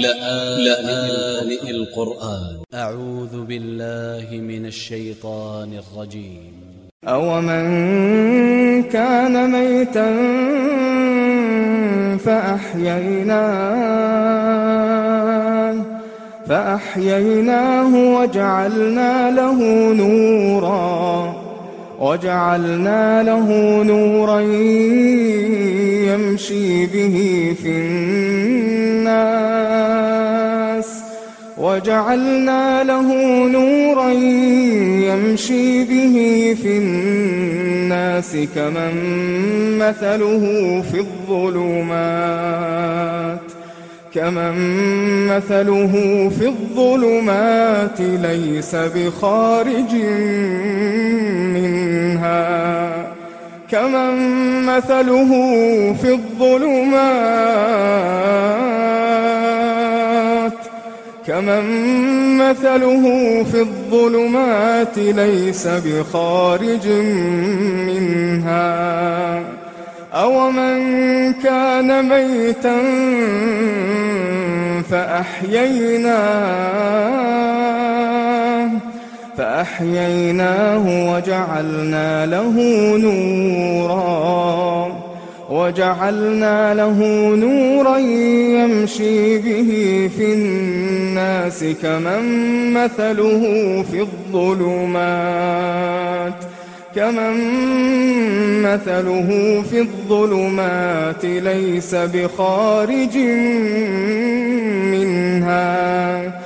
لآن القرآن. أ ع و ذ ب ا ل ل ه من ا ل ش ي ط ا ن ا ل ج ي م أومن كان ميتا فأحييناه فأحييناه وجعلنا له نورا. وجعلنا له نورا يمشي به في الناس. وجعلنا له نورا يمشي به في الناس كمن مثله في الظلمات. كمن مثله في الظلمات ليس بخارج كمن مثله في الظلمات كمن مثله في الظلمات ليس بخارج منها أومن كان ميتا فأحييناه فأحييناه وجعلنا له نورا وجعلنا له نورا يمشي به في الناس كمن مثله في الظلمات كمن مثله في الظلمات ليس بخارج منها.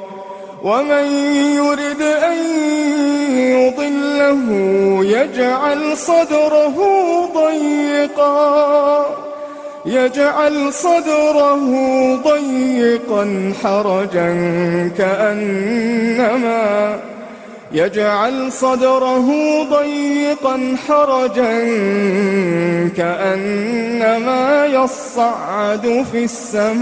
ومن يرد أن يضله يجعل صدره ضيقا. يجعل صدره ضيقا حرجا كأنما. يجعل صدره ضيقا حرجا كأنما يصعد في السماء.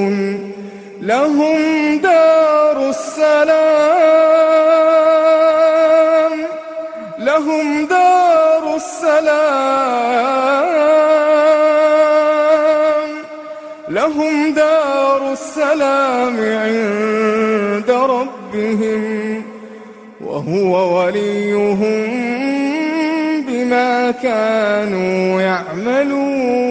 لهم دار السلام. لهم دار السلام. لهم دار السلام عند ربهم وهو وليهم بما كانوا يعملون.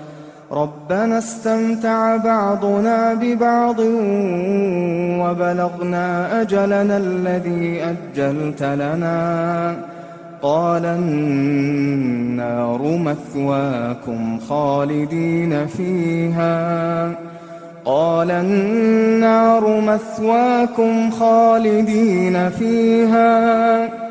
ربنا استمتع بعضنا ببعض وبلغنا أجلنا الذي أجلت لنا. قال النار مثواكم خالدين فيها. قال النار مثواكم خالدين فيها.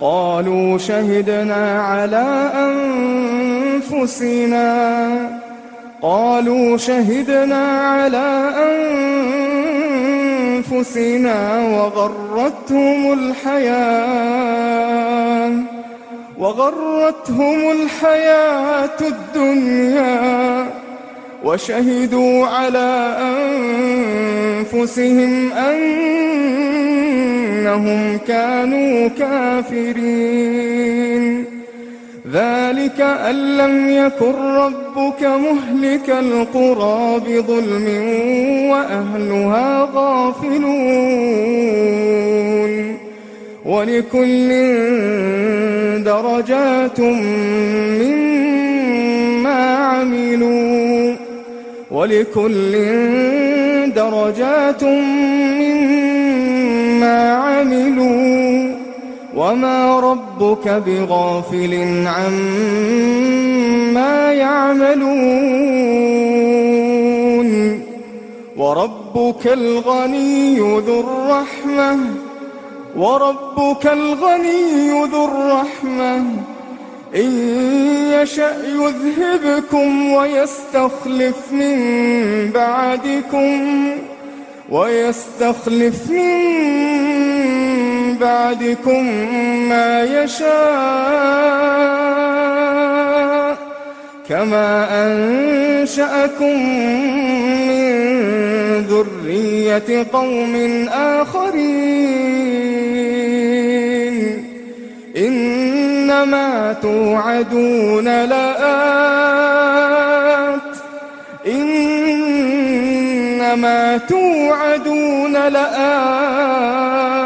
قالوا شهدنا على أنفسنا. قالوا شهدنا على أنفسنا وغرتهم الحياة وغرتهم الحياة الدنيا وشهدوا على أنفسهم أنهم كانوا كافرين. ذلك أن لم يكن ربك مهلك القرى بظلم وأهلها غافلون. ولكل درجات مما عملوا. ولكل درجات مما عملوا وما ربك بغافل عما يعملون وربك الغني ذو الرحمه وربك الغني ذو الرحمة إن يشأ يذهبكم ويستخلف من بعدكم ويستخلف من بعدكم ما يشاء كما أنشأكم من ذرية قوم آخرين. إنما توعدون لآت. إنما توعدون لآت.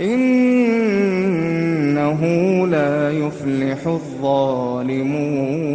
إنه لا يفلح الظالمون.